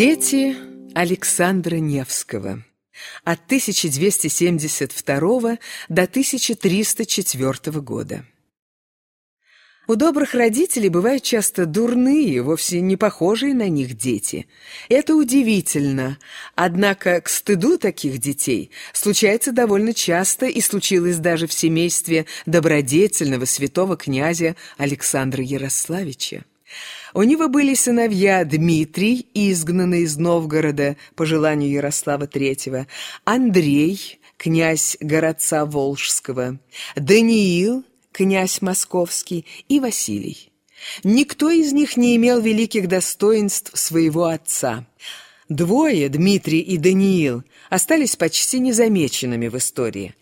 Дети Александра Невского от 1272 до 1304 года. У добрых родителей бывают часто дурные, вовсе не похожие на них дети. Это удивительно, однако к стыду таких детей случается довольно часто и случилось даже в семействе добродетельного святого князя Александра Ярославича. У него были сыновья Дмитрий, изгнанный из Новгорода по желанию Ярослава III, Андрей, князь городца Волжского, Даниил, князь Московский и Василий. Никто из них не имел великих достоинств своего отца. Двое, Дмитрий и Даниил, остались почти незамеченными в истории.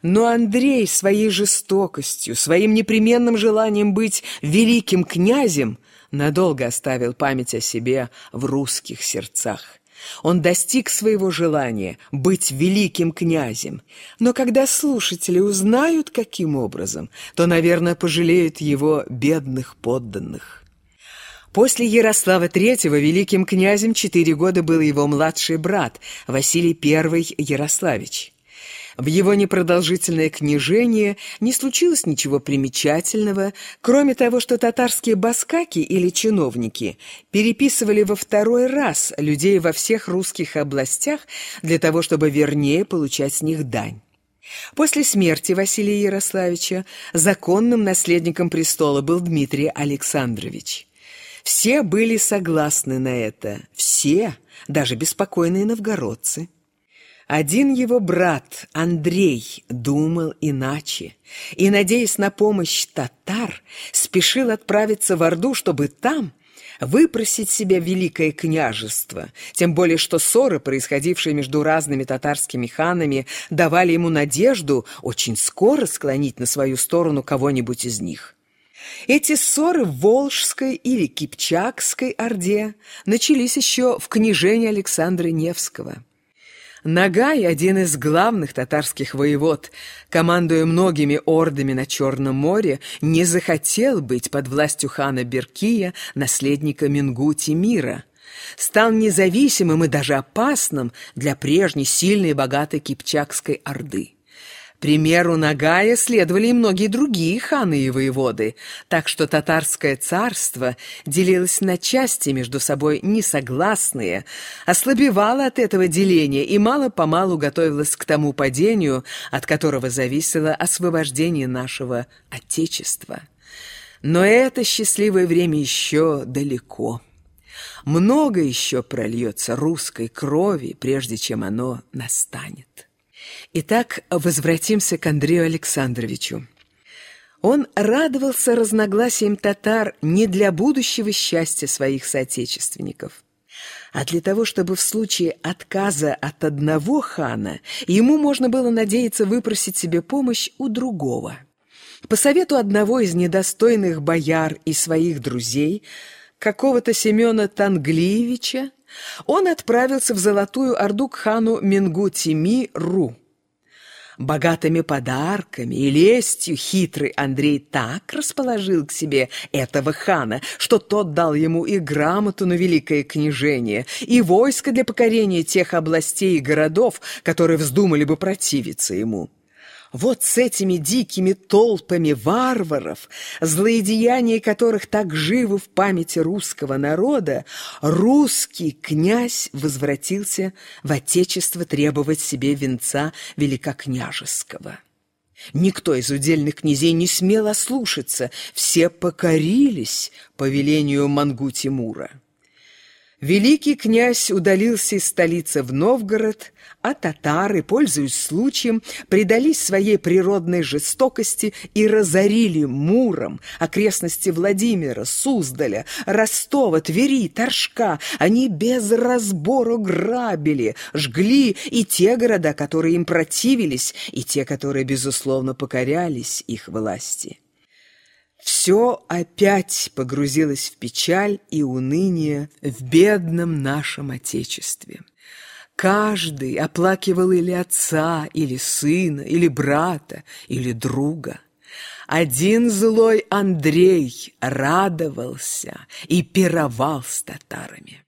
Но Андрей своей жестокостью, своим непременным желанием быть великим князем надолго оставил память о себе в русских сердцах. Он достиг своего желания быть великим князем, но когда слушатели узнают, каким образом, то, наверное, пожалеют его бедных подданных. После Ярослава III великим князем четыре года был его младший брат Василий I Ярославич. В его непродолжительное княжение не случилось ничего примечательного, кроме того, что татарские баскаки или чиновники переписывали во второй раз людей во всех русских областях для того, чтобы вернее получать с них дань. После смерти Василия Ярославича законным наследником престола был Дмитрий Александрович. Все были согласны на это, все, даже беспокойные новгородцы. Один его брат, Андрей, думал иначе и, надеясь на помощь татар, спешил отправиться в Орду, чтобы там выпросить себе великое княжество, тем более что ссоры, происходившие между разными татарскими ханами, давали ему надежду очень скоро склонить на свою сторону кого-нибудь из них. Эти ссоры в Волжской или Кипчакской Орде начались еще в княжении Александра Невского – Нагай, один из главных татарских воевод, командуя многими ордами на Черном море, не захотел быть под властью хана Беркия, наследника Мингу Тимира. Стал независимым и даже опасным для прежней сильной и богатой Кипчакской Орды. Примеру Нагая следовали и многие другие ханы и воеводы, так что татарское царство делилось на части между собой несогласные, ослабевало от этого деления и мало-помалу готовилось к тому падению, от которого зависело освобождение нашего Отечества. Но это счастливое время еще далеко. Много еще прольется русской крови, прежде чем оно настанет. Итак, возвратимся к Андрею Александровичу. Он радовался разногласиям татар не для будущего счастья своих соотечественников, а для того, чтобы в случае отказа от одного хана ему можно было надеяться выпросить себе помощь у другого. По совету одного из недостойных бояр и своих друзей, какого-то Семена Танглиевича, он отправился в Золотую Орду к хану Мингу-Тими-Ру. Богатыми подарками и лестью хитрый Андрей так расположил к себе этого хана, что тот дал ему и грамоту на великое княжение, и войско для покорения тех областей и городов, которые вздумали бы противиться ему. Вот с этими дикими толпами варваров, злоедеяния которых так живы в памяти русского народа, русский князь возвратился в отечество требовать себе венца великокняжеского. Никто из удельных князей не смел ослушаться, все покорились по велению Мангу Тимура. Великий князь удалился из столицы в Новгород, а татары, пользуясь случаем, предались своей природной жестокости и разорили Муром, окрестности Владимира, Суздаля, Ростова, Твери, Торжка. Они без разбору грабили, жгли и те города, которые им противились, и те, которые, безусловно, покорялись их власти. Все опять погрузилось в печаль и уныние в бедном нашем Отечестве. Каждый оплакивал или отца, или сына, или брата, или друга. Один злой Андрей радовался и пировал с татарами.